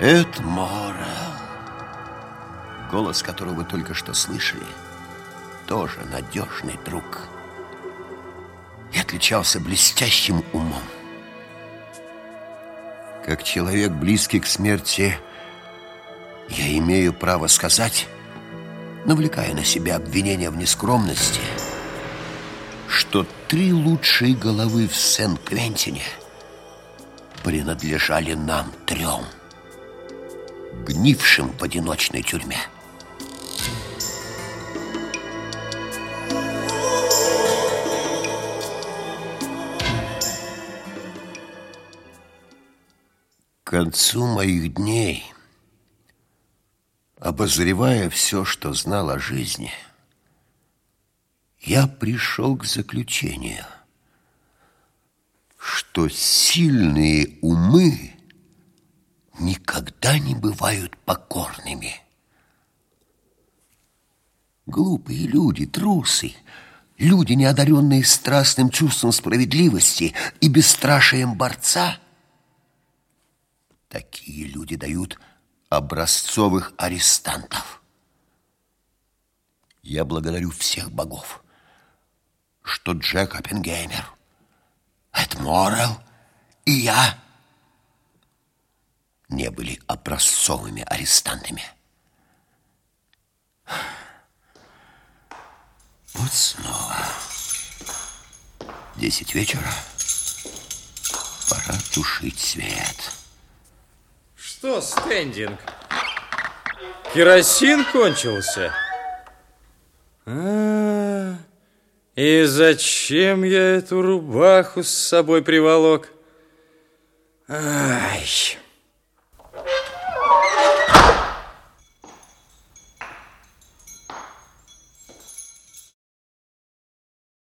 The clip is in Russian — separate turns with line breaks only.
Эд Морел, голос которого вы только что слышали, тоже надежный друг. И отличался блестящим умом. Как человек, близкий к смерти, я имею право сказать, навлекая на себя обвинения в нескромности, что три лучшие головы в Сен-Квентине принадлежали нам трем, гнившим в одиночной тюрьме. К концу моих дней Обозревая все, что знал о жизни, я пришел к заключению, что сильные умы никогда не бывают покорными. Глупые люди, трусы, люди, неодаренные страстным чувством справедливости и бесстрашием борца, такие люди дают образцовых арестантов. Я благодарю всех богов, что Джек Оппенгеймер, Эд и я не были образцовыми арестантами. Вот снова. Десять вечера. Пора тушить свет.
Что, стендинг? Керосин кончился? А, -а, -а. и зачем я эту рубаху с собой приволок? Ай...